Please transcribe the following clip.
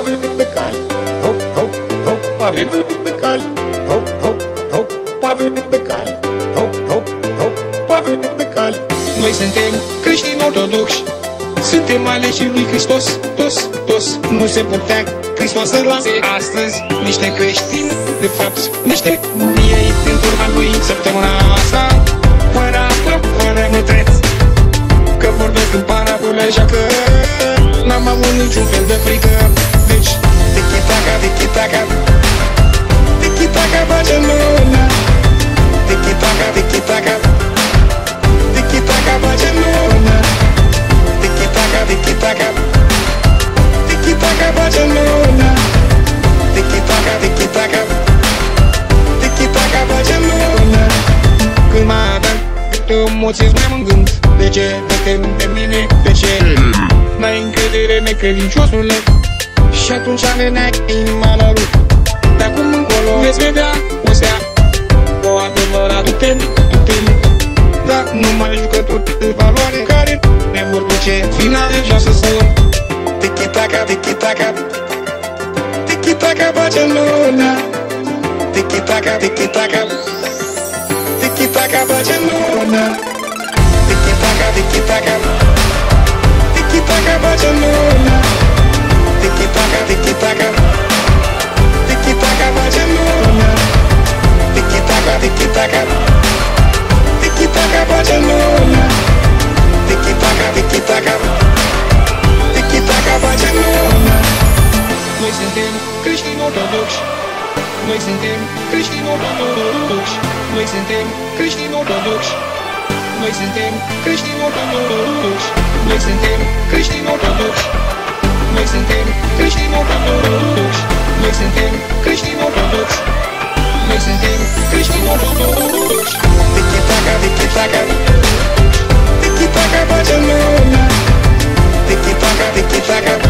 avem pe cale. Hop, hop, hop, avem pe cale. Hop, hop, hop, avem pe cale. Noi suntem creștini ortodoxi. Suntem aleși lui Hristos, tos, tos Nu se putea Hristos să lase astăzi Niște creștini, de fapt, niște miei Din turma lui. Săptămâna asta Fără apă, fără nutreț Că vorbesc în parabole, așa că N-am avut niciun fel de frică. Deci, taka, tiki taka, tiki taka Barcelona, tiki taka, tiki taka, tiki taka Barcelona, tiki taka, tiki taka, tiki taka Barcelona, tiki taka, tiki taka. Când mă adăg, câte emoții mai mă gând, de ce? Te temi pe mine, de ce? Mm. N-ai încredere, necredinciosule, și atunci venea inima la rup De acum încolo veți vedea o stea. O adevărat puternic, puternic. Dar nu mai jucători de valoare. Care ne vor duce finale și o să sun Tiki-taka, tiki-taka. Tiki-taka Barcelona. Tiki-taka, tiki-taka. Tiki-taka Barcelona. Tiki-taka, tiki-taka. Tiki-taka Barcelona Noi suntem creștini ortodoxi. Noi suntem creștini ortodoxi. Noi suntem creștini ortodoxi. Noi suntem creștini ortodoxi. Noi suntem creștini ortodoxi. Noi suntem creștini ortodoxi. Noi suntem creștini ortodoxi. Noi suntem creștini ortodoxi. Tiki-taka, tiki-taka. Tiki-taka Barcelona Tiki-taka, tiki-taka Tiki-taka